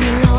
You